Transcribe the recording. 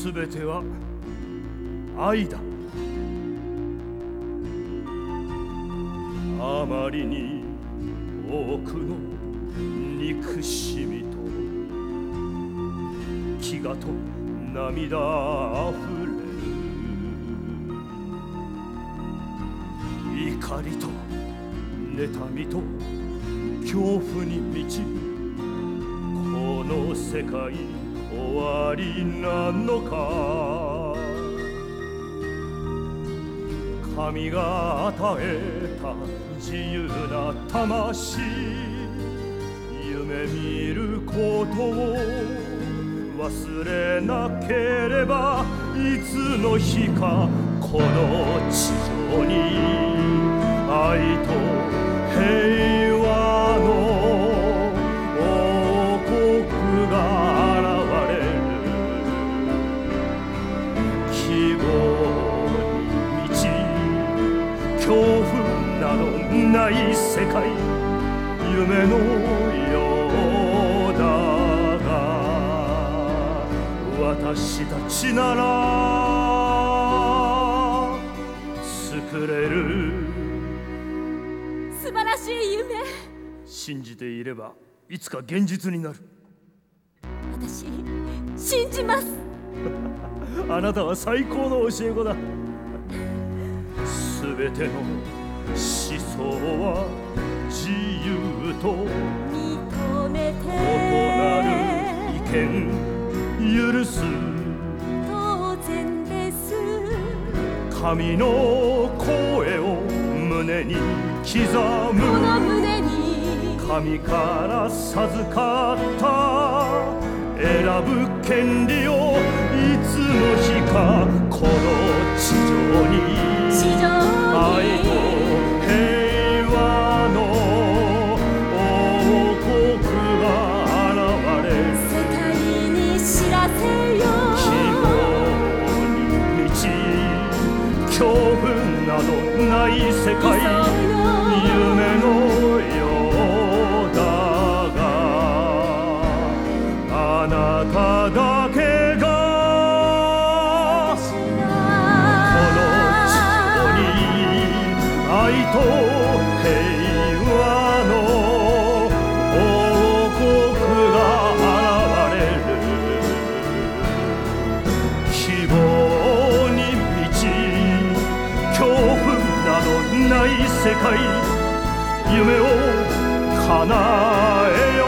すべては愛だ。あまりに多くの憎しみと飢餓と涙あふれる。怒りと妬みと恐怖に満ちこの世界終わりなのか。神が与えた自由な魂。夢見ることを忘れなければいつの日かこの地上に。ない世界夢のようだが私たちなら作れる。素晴らしい夢信じていればいつか現実になる。私信じます。あなたは最高の教え子だ。すべての思想は自由と認めて異なる意見許す。当然です神の声を胸に刻こむ。の胸に神から授かった。選ぶ権利をいつの日か恐怖などない世界。夢のない世界夢を叶えよう。